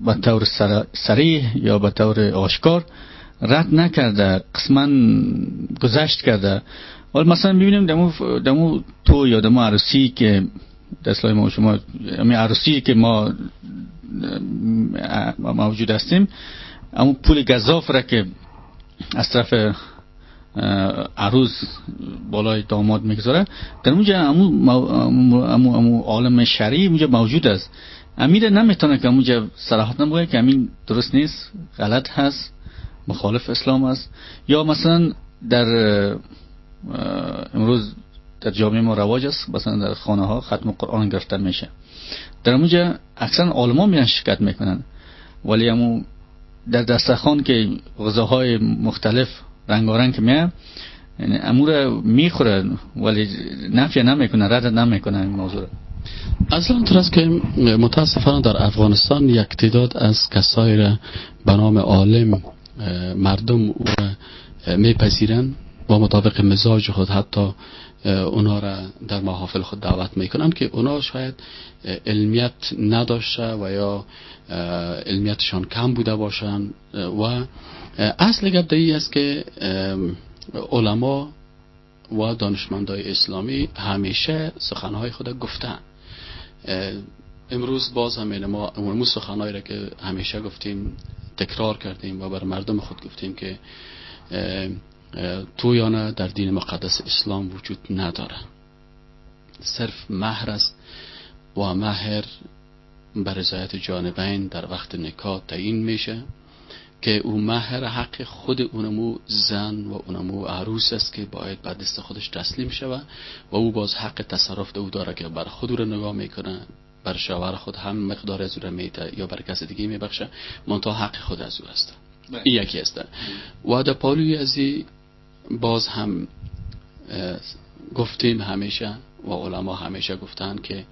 به طور سریح یا به طور آشکار رد نکرده قسما گذشت کرده. ولی مثلا ببینیم دمو, دمو تو یا دمو عروسی که دستلای ما شما امی عروسی که ما موجود هستیم اما پول گذاف را که از طرف عروس بالای داماد می‌گذاره. در اونجا امو, امو, امو عالم شرعی اونجا موجود است. امیر نمی‌تونه که اونجا صراحت بگه که امین درست نیست غلط هست مخالف اسلام است. یا مثلا در امروز در جامعه ما رواج است مثلا در خانه ها ختم قرآن گرفتن میشه. در اونجا اکثر علما میان شرکت می‌کنن. ولی امو در دستخان که غذاهای مختلف رنگارنگ که میه یعنی امور می‌خوره ولی نفی نمی‌کنه رد نمی‌کنه این موضوع اصلا است که متاسفانه در افغانستان یک تعداد از کسایی را به نام عالم مردم میپذیرن با مطابق مزاج خود حتی اونا را در محافل خود دعوت می‌کنن که اونا شاید علمیت نداشته و یا علمیتشان کم بوده باشن و اصل گپ ای است که علما و دانشمندای اسلامی همیشه سخنهای خود گفتن امروز باز همین ما امروز سخنهایی را که همیشه گفتیم تکرار کردیم و بر مردم خود گفتیم که تویانه در دین مقدس اسلام وجود نداره. صرف مهر است و مهر بر رضایت جانبین در وقت نکاح تعیین میشه. که او مهر حق خود اونمو زن و اونمو عروس است که باید بعد دست خودش تسلیم شود و او باز حق تصرف او داره که بر خود رو نگاه می‌کنه بر شوهر خود هم مقدار از او را میده یا بر کس دیگه میبخشه منتها حق خود از او است بله. این یکی است و در پالوی ازی باز هم گفتیم همیشه و علما همیشه گفتن که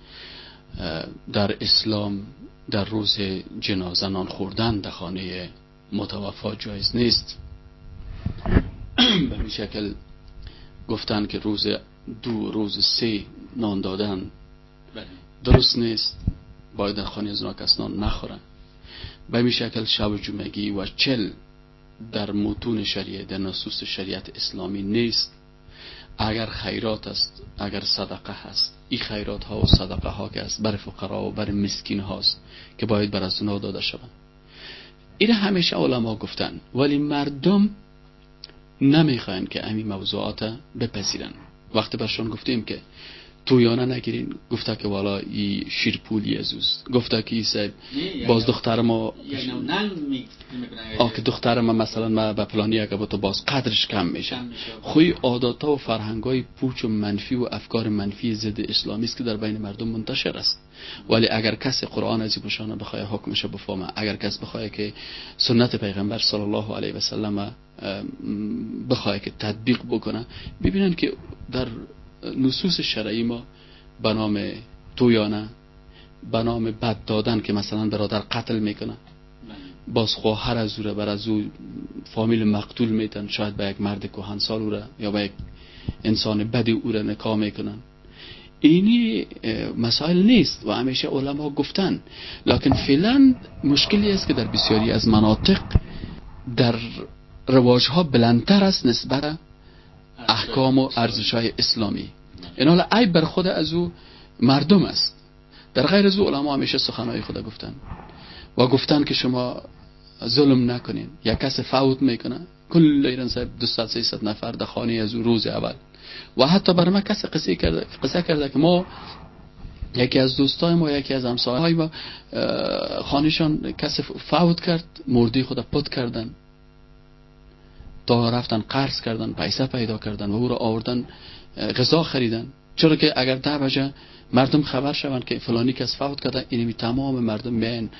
در اسلام در روز جنازه نان خوردن در خانه متوفا جایز نیست. به این شکل گفتن که روز دو روز سه نان دادن. درست نیست. باید در خانه از کس نان نخورن. به این شکل شب جمعگی و چل در متون شریعه در نصوص شریعت اسلامی نیست. اگر خیرات است اگر صدقه هست. این خیرات ها و صدقه ها که است بر فقرا و بر مسکین هاست که باید بر از داده شوند. این همیشه علما گفتن. ولی مردم نمی‌خواین که امی موضوعات بپذیرن. وقتی برشون گفتیم که تویانه نگیرین. گفته که والا ای شیرپولی ازوست گفته که ای باز دختر ما که دختر ما مثلا ما به پلانی اگه با تو باز قدرش کم میشه. خوی عادات و فرهنگ های پوچ و منفی و افکار منفی ضد اسلامی است که در بین مردم منتشر است. ولی اگر کسی قرآن از بشانه بخواه حکمش بفهمه. اگر کس بخواه که سنت پیغمبر صلی الله علیه و سلم بخواه که تطبیق بکنه ببینن که در نصوص شرعی ما به نام تویانه به نام بد دادن که مثلا برادر قتل می‌کنه. باز خواهر از او بر از او فامیل مقتول میتن شاید به یک مرد کهنسال او یا به یک انسان بدی او را نکاح می‌کنن. اینی مسائل نیست و همیشه علما گفتن. لکن فعلا مشکلی است که در بسیاری از مناطق در رواجها بلندتر است نسبت احکام و ارزش های اسلامی. این حالا عیب بر خود از او مردم است. در غیر از او علما همیشه سخنهای خود گفتن. و گفتن که شما ظلم نکنین. یا کس فوت می‌کنه. کل ایران صاحب 200 300 نفر در خانه از او روز اول. و حتی بر ما کسی قصه کرده قصه کرده که ما یکی از دوستای ما یکی از همسایه‌های ما خانهشان کسی فوت کرد مردی خود پت کردن. تا رفتن قرض کردن پیسه پیدا کردن و او را آوردن غذا خریدن. چرا که اگر ده بجه مردم خبر شوند که فلانی کس فوت کرده اینمی تمام مردم میان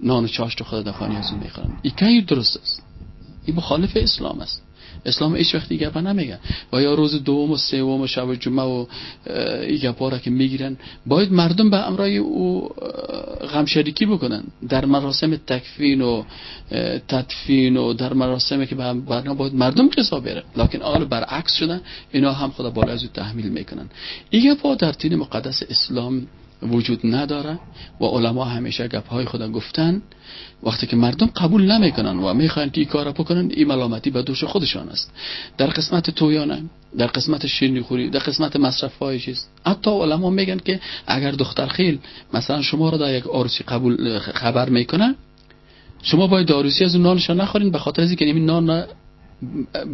نان و چاشت خود در خانه از اون می‌خورن این درست است. این مخالف اسلام است. اسلام هیچ وقت دیگه نمیگه. و یا روز دوم و سوم و شب جمعه و این گپا که می‌گیرن باید مردم به امرای او غم شریکی بکنن. در مراسم تکفین و تدفین و در مراسم که برنا باید مردم قصا بره لکن آل برعکس شدن اینا هم خدا بالا از تحمیل می‌کنن. این گپا در دین مقدس اسلام وجود نداره و علما همیشه گپ های خدا گفتن وقتی که مردم قبول نمی‌کنن و می‌خوان که این کار بکنن این ملامتی به دوش خودشان است. در قسمت تویانه در قسمت شیرینی خوری در قسمت مصرف های چیز حتی علما میگن که اگر دختر خیل مثلا شما را در یک عروسی قبول خبر می‌کنه شما باید داروسی از اون نانشان نخورین به خاطر اینکه این نان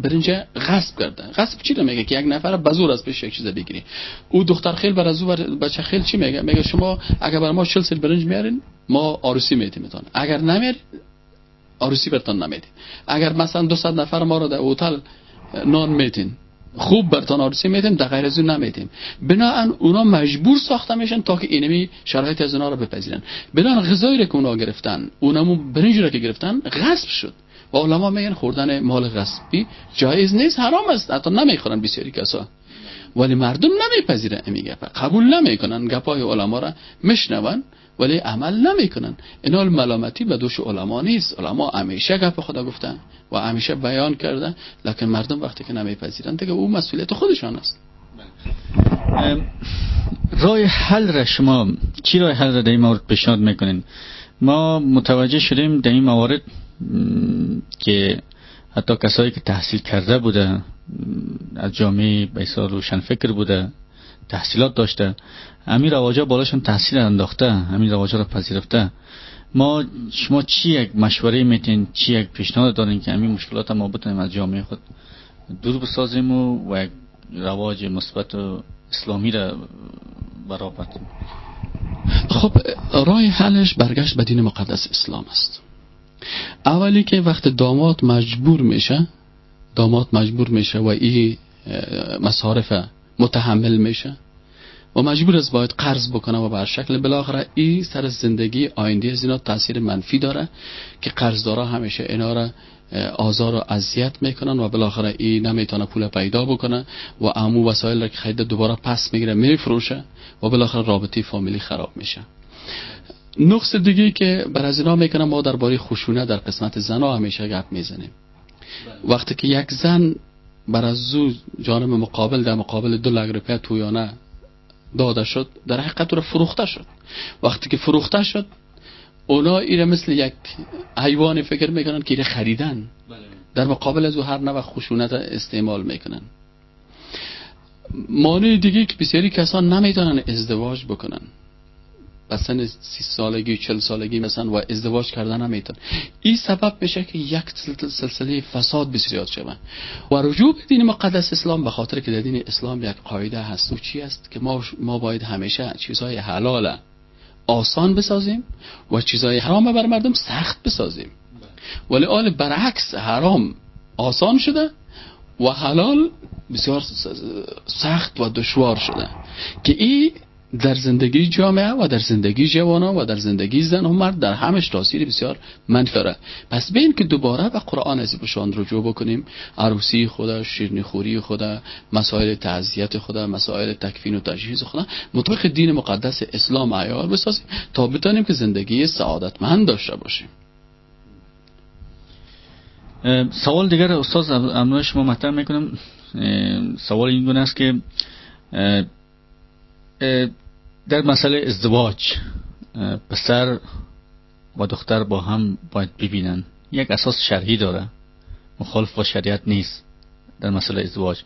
برنج غصب کرده. غصب چی میگه که یک نفر بزور از پیش یک چیز بگیری؟ او دختر خیل بر از او بچه خیل چی میگه؟ میگه شما اگر بر ما 40 سل برنج میارین ما آروسی میتیم میتون اگر نمیارین آروسی برتان نمیدین اگر مثلا 200 نفر ما رو در هتل نان میتین خوب برتان آروسی میدیم در غیر از اون نمیدیم بناهن اونا مجبور ساخته میشن تا که اینمی شرایط از اونا رو بپذیرن. بناهن غذایی رو که اونا گرفتن اونمو برنج رو که گرفتن غصب شد. و علما میگن خوردن مال غصبی جایز نیست حرام است. حتی نمی‌خورن بسیاری کسا. ولی مردم نمیپذیرن امی گپا قبول نمی‌کنن. گپای علما را میشنون ولی عمل نمی‌کنن. اینا ملامتی به دوش علما نیست. علما همیشه گپ خدا گفتن و همیشه بیان کردن. لکن مردم وقتی که نمیپذیرن دیگه او مسئولیت خودشان است. رای حل را شما چی رای حل را در این مورد پیشنهاد می‌کنین؟ ما متوجه شدیم در این موارد که حتی کسایی که تحصیل کرده بوده از جامعه بیسا روشن فکر بوده تحصیلات داشته همین رواجا بالاشون تحصیل انداخته همین رواجا را پذیرفته. ما شما چی یک مشوره میتین؟ چی یک پیشنهاد دارین که همین مشکلات ما بتونیم از جامعه خود دور بسازیم و, و یک رواج مثبت و اسلامی را برابر خب رای حلش برگشت به دین مقدس اسلام است. اولی که وقت داماد مجبور میشه داماد مجبور میشه و این مصارف متحمل میشه و مجبور است باید قرض بکنه و بر شکل. بالاخره این سر زندگی آینده از اینا تاثیر منفی داره که قرضدارا همیشه اینا را آزار و اذیت می‌کنن و بالاخره این نمی‌تونه پول پیدا بکنه و امو وسایل را که خریده دوباره پس می‌گیره میفروشه و بالاخره رابطه فامیلی خراب میشه. نقص دیگه که بر از اینا می‌کنم ما درباره خشونه در قسمت زنا همیشه گپ می‌زنیم. وقتی که یک زن بر از زو جانب مقابل در مقابل دو لگ تویانه داده شد در حقیقت رو فروخته شد. وقتی که فروخته شد اونا ایره مثل یک حیوان فکر می‌کنن که ایره خریدن. در مقابل از او هر نوع خشونت استعمال می‌کنن. مانع دیگه که بسیاری کسان نمی‌تونن ازدواج بکنن. سن سی سالگی چل سالگی مثلا و ازدواج کردن نمیتون این سبب میشه که یک سلسله فساد بسیار شود. و رجوع به دین مقدس اسلام به خاطر که دین اسلام یک قاعده هست. و چی است که ما, ما باید همیشه چیزهای حلال آسان بسازیم و چیزهای حرام بر مردم سخت بسازیم. ولی آل برعکس حرام آسان شده و حلال بسیار سخت و دشوار شده. که این در زندگی جامعه و در زندگی جوانان و در زندگی زن و مرد در همش تاثیر بسیار منفی داره. پس بین که دوباره به قرآن عزیزشان رجوع بکنیم عروسی خدا شیرنی خوری خدا مسائل تعذیت خدا مسائل تکفین و تجهیز خدا مطابق دین مقدس اسلام عیار بسازیم تا بتانیم که زندگی سعادتمند داشته باشیم. سوال دیگر استاد امروز شما مطرح می‌کنم. سوال این گونه است که در مسئله ازدواج پسر و دختر با هم باید ببینن. یک اساس شرعی داره. مخالف با شریعت نیست در مسئله ازدواج.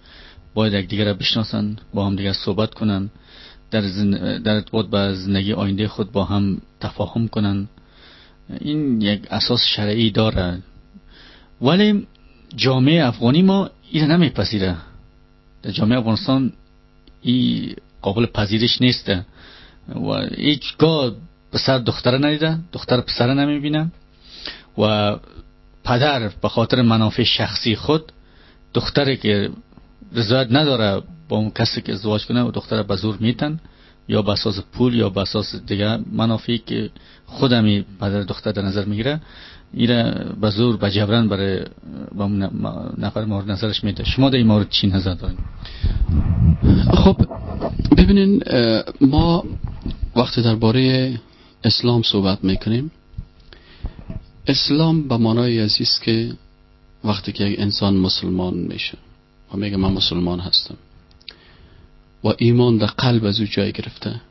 باید یک دیگر را بشناسن با هم دیگر صحبت کنن. در, زن... در ارتباط به زندگی آینده خود با هم تفاهم کنن. این یک اساس شرعی داره. ولی جامعه افغانی ما این نمیپذیره. در جامعه افغانستان این قابل پذیرش نیست. و هیچگاه پسر دختر ندیده دختر پسر نمی‌بینه و پدر به خاطر منافع شخصی خود دختری که رضایت نداره با اون کسی که ازدواج کنه و دختر به زور میتن. یا به اساس پول یا به اساس دیگه منافعی که خودمی پدر دختر در نظر می‌گیره. ایره به زور به جبران برای با نفر مورد نظرش میده. شما در این مورد چی نظر دارید خب ببینین ما وقتی درباره اسلام صحبت می‌کنیم اسلام به معنای عزیز که وقتی که یک انسان مسلمان میشه و میگه من مسلمان هستم و ایمان در قلب از او جای گرفته.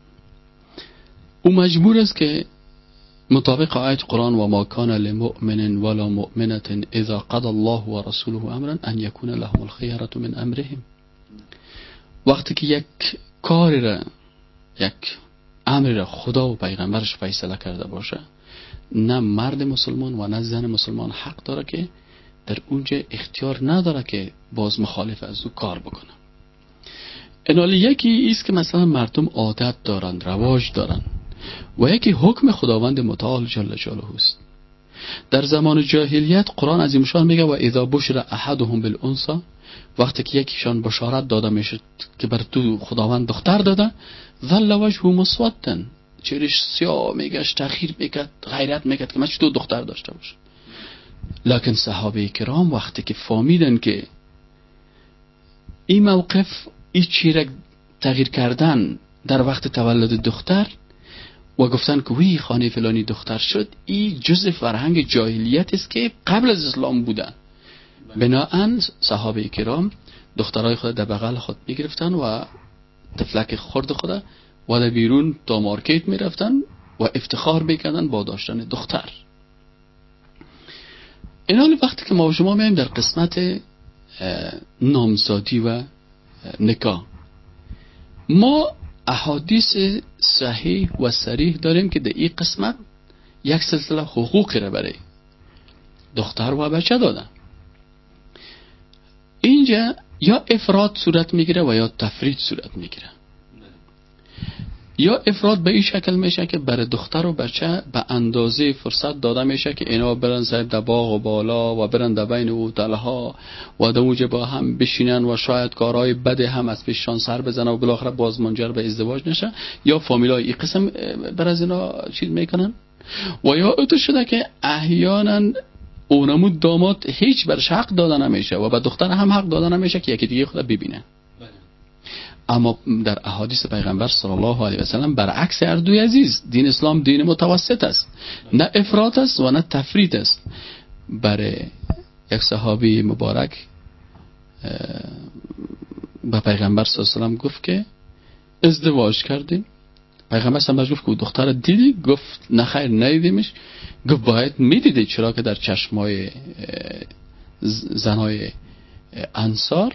او مجبور است که مطابق آیت قرآن و ما کان لمؤمن ولا مؤمنة اذا قضى الله و رسوله امرا ان یکون لهم الخیرت من امرهم وقتی که یک کاری را یک امری را خدا و پیغمبرش فیصله کرده باشه نه مرد مسلمان و نه زن مسلمان حق داره که در اونجا اختیار نداره که باز مخالف از او کار بکنه. انال یکی است که مثلا مردم عادت دارند رواج دارند. و یکی حکم خداوند متعال جل جلاله است. در زمان جاهلیت قرآن از ایمشان میگه و اذا بشر احدهم بالانسا وقتی که یکیشان بشارت داده میشه که بر تو خداوند دختر داده ظل وجهه مسودن چهرش سیاه میگشت تخیر می‌کرد غیرت می‌کرد که من چطور دختر داشته باشم لکن صحابه کرام وقتی که فامیدن که این موقف این چیرک تغییر کردن در وقت تولد دختر و گفتن که وی خانه فلانی دختر شد این جز فرهنگ جاهلیت است که قبل از اسلام بودن. بناهن صحابه کرام دخترای خود در بغل خود می‌گرفتن و تفلک خورد خود و در بیرون تا مارکت می‌رفتن و افتخار می‌کردن با داشتن دختر. این حال وقتی که ما شما میایم در قسمت نامزادی و نکاح. ما احادیث صحیح و سریح داریم که در این قسمت یک سلسله حقوقی را برای دختر و بچه دادن. اینجا یا افراد صورت می‌گیره و یا تفرید صورت می‌گیره. یا افراد به این شکل میشه که برای دختر و بچه به اندازه فرصت داده میشه که اینا برن زیر در باغ و بالا و برن در بین ها و در با هم بشینن و شاید کارهای بده هم از پیششان سر بزنه و بالاخره باز منجر به ازدواج نشه. یا فامیلای این قسم بر از اینا چیز می‌کنن. و یا اتو شده که احیانا اونمو داماد هیچ برش حق داده نمیشه و به دختر هم حق داده نمیشه که یکی دیگه خود ببینه. اما در احادیث پیغمبر صلی الله علیه و سلم برعکس اردوی عزیز دین اسلام دین متوسط است. نه افراط است و نه تفرید است. برای یک صحابی مبارک به پیغمبر صلی الله علیه و گفت که ازدواج کردیم. پیغمبر صلی الله گفت که دختر دیدی؟ گفت نخیر ندیدیمش گفت باید می‌دیدی چرا که در چشمای زنای انصار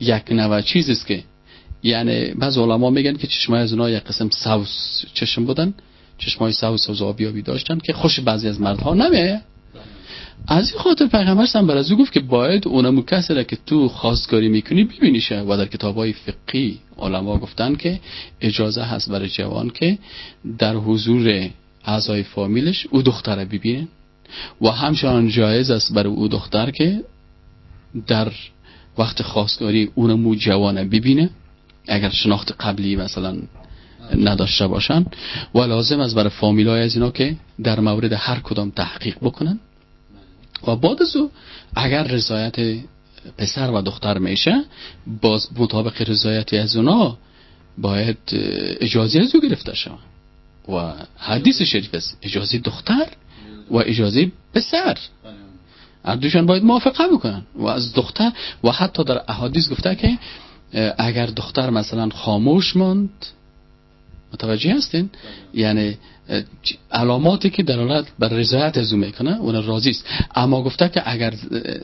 یک نوع چیزی است که یعنی بعض علما میگن که چشمای از اونها یک قسم سوس چشم بودن چشمای سوس و آبی آبی داشتن که خوش بعضی از مردها نمیه. از این خاطر پیغمبر هم بر از گفت که باید اونمو کسی را که تو خواستگاری می‌کنی ببینیشه و در کتاب های فقی علما گفتن که اجازه هست برای جوان که در حضور اعضای فامیلش او دختر ببینه. و همچنان جایز است برای او دختر که در وقت خواستگاری اونمو جوانه ببینه. اگر شناخت قبلی مثلا نداشته باشن و لازم است برای فامیلای از اینا که در مورد هر کدام تحقیق بکنن. و بعد از اگر رضایت پسر و دختر میشه باز مطابق رضایتی از اونا باید اجازه از او گرفته و حدیث شریف است اجازه دختر و اجازه پسر. هر دوشان باید موافقه بکنن. و از دختر و حتی در احادیث گفته که اگر دختر مثلا خاموش ماند متوجه هستین؟ یعنی علاماتی که دلالت بر رضایت از او می‌کنه اون راضی است. اما گفته که اگر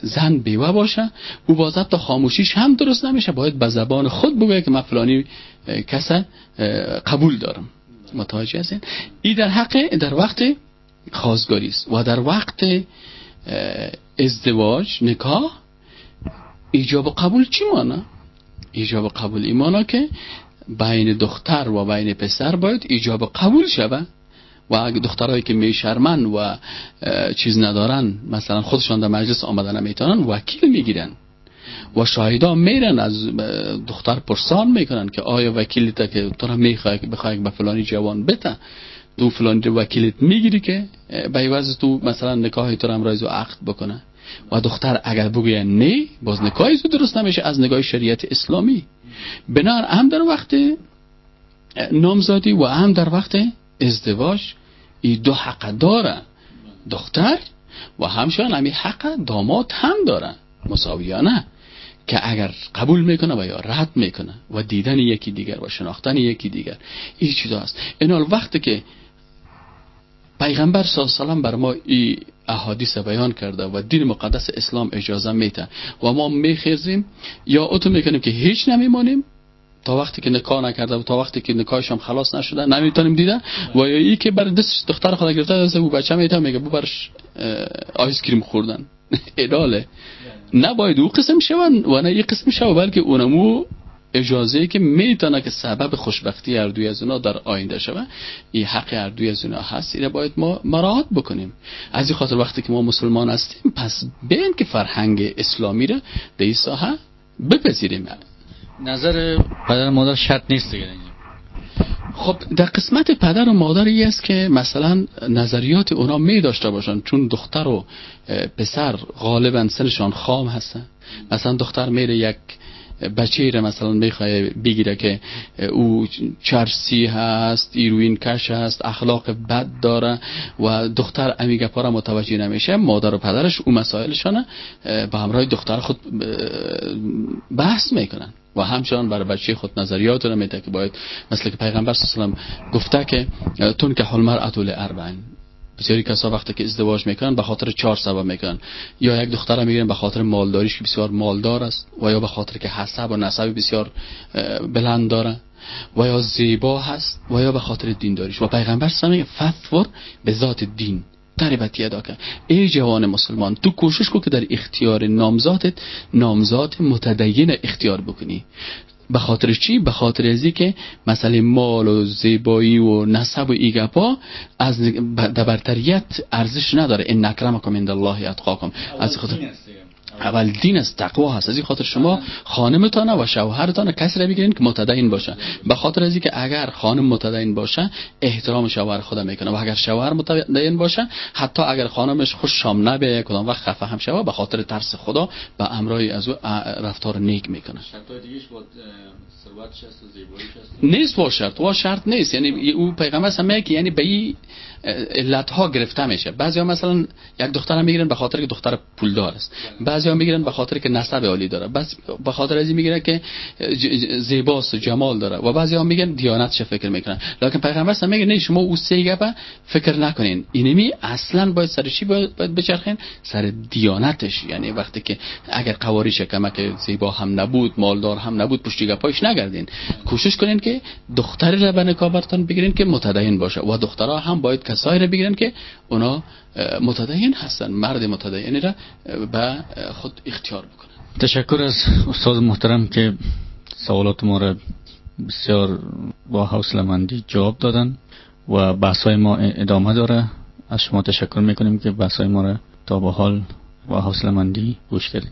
زن بیوه باشه او باز تا خاموشیش هم درست نمیشه. باید به زبان خود بگه که من فلانی کس قبول دارم. متوجه هستین؟ این در حق در وقت خواستگاری است. و در وقت ازدواج نکاح ایجاب قبول چی مانه ایجاب قبول ایمانا که بین دختر و بین پسر باید ایجاب قبول شوه. و اگه دخترهایی که میشرمن و چیز ندارن مثلا خودشان در مجلس آمدن نمی‌تونن وکیل می‌گیرن. و شاهدان میرن از دختر پرسان می‌کنن که آیا وکیلت که تو را می‌خوای که بخوای به فلانی جوان بته تو فلانی وکیلت می‌گیری که به تو مثلا نکاح تو را امرایز و عقد بکنه. و دختر اگر بگوید نه باز نکاحی تو درست نمیشه از نگاه شریعت اسلامی. بنار هم در وقت نامزادی و هم در وقت ازدواج این دو حق داره دختر و همشان همی حق داماد هم داره مساویانه. که اگر قبول می‌کنه و یا رد می‌کنه و دیدن یکی دیگر و شناختن یکی دیگر این چیز است اینال وقتی که پیغمبر صلی الله علیه بر ما این احادیث بیان کرده و دین مقدس اسلام اجازه میته و ما میخیزیم یا اتو می‌کنیم که هیچ نمیمانیم تا وقتی که نکاح نکرده و تا وقتی که نکاحش هم خلاص نشده نمی‌تونیم دیده؟ و یا ای که بر دست دختر خدا گرفته دست او بچه میته میگه بو برش آیس کریم خوردن. اداله. نباید او قسم شون و نه این قسم شون بلکه اونمو اجازه که می‌تونه که سبب خوشبختی اردوی از اونا در آینده شوه این حق اردوی از اونا هست اینه باید ما مراعات بکنیم. از این خاطر وقتی که ما مسلمان هستیم پس بین که فرهنگ اسلامی را در این ساحه بپذیریم. نظر پدر و مادر شرط نیست دیگه. خب در قسمت پدر و مادر ای است که مثلا نظریات اونا می داشته باشن چون دختر و پسر غالبا سنشان خام هستن. مثلا دختر میره یک بچه را مثلا می‌خواه بگیره که او چرسی هست ایروین کش هست اخلاق بد داره و دختر امیگه پارا متوجه نمیشه مادر و پدرش او مسائلشانه با همراه دختر خود بحث می‌کنن و همچنان برای بچه خود نظریات رو میده که باید مثل که پیغمبر صلی الله گفته که تون که حل مرأت اربعین بسیاری کسا وقتی که ازدواج می‌کنن به خاطر چهار سبب می‌کنن. یا یک دختر می‌گیرن به خاطر مالداریش که بسیار مالدار است و یا به خاطر که حسب و نسب بسیار بلند داره. و یا زیبا هست و یا به خاطر دینداریش. و پیغمبر میگه فثور به ذات دین. تربتی ادا کرد ای جوان مسلمان تو کوشش کن که در اختیار نامزادت نامزاد متدین اختیار بکنی. به خاطر چی؟ به خاطر ازی که مسئله مال و زیبایی و نسب و ایگپا از دبرتریت ارزش نداره. این نکرمکم عند الله اتقاکم. از خاطر اول دین از تقوا هست. از این خاطر شما خانمتان و شوهرتان کسی را بگیرین که متدین باشه. به خاطر از که اگر خانم متدین باشه احترام شوهر خدا می‌کنه و اگر شوهر متدین باشه حتی اگر خانمش خوش شام نبه کدام وقت خفه هم شوه به خاطر ترس خدا به امرای از او رفتار نیک می‌کنه. نیست با شرط. با شرط نیست. یعنی او پیغمبر هم که یعنی به این علت ها گرفته میشه. بعضیا مثلا یک دختر هم می‌گیرن به خاطر که دختر پولدار است. بعضی ها می‌گیرن به خاطر که نسب عالی داره. بس به خاطر ازی می‌گیرن که زیباست و جمال داره. و بعضی ها میگن دیانتش فکر می‌کنن. لکن پیغمبر هم میگه نه شما او سه گپه فکر نکنین. اینمی اصلا باید سر چی باید بچرخین؟ سر دیانتش. یعنی وقتی که اگر قواریش کمک زیبا هم نبود مالدار هم نبود پشتی گپایش نگردین. کوشش کنین که دختری را به نکاح بگیرین که متدین باشه. و دخترها هم باید کسایی را بگیرن که اونا متدین هستن مرد متدینی را به خود اختیار بکنن تشکر از استاد محترم که سوالات ما را بسیار با حوصله مندی جواب دادن و بحث های ما ادامه داره. از شما تشکر می‌کنیم که بحث های ما را تا به حال با حوصله مندی گوش کردیم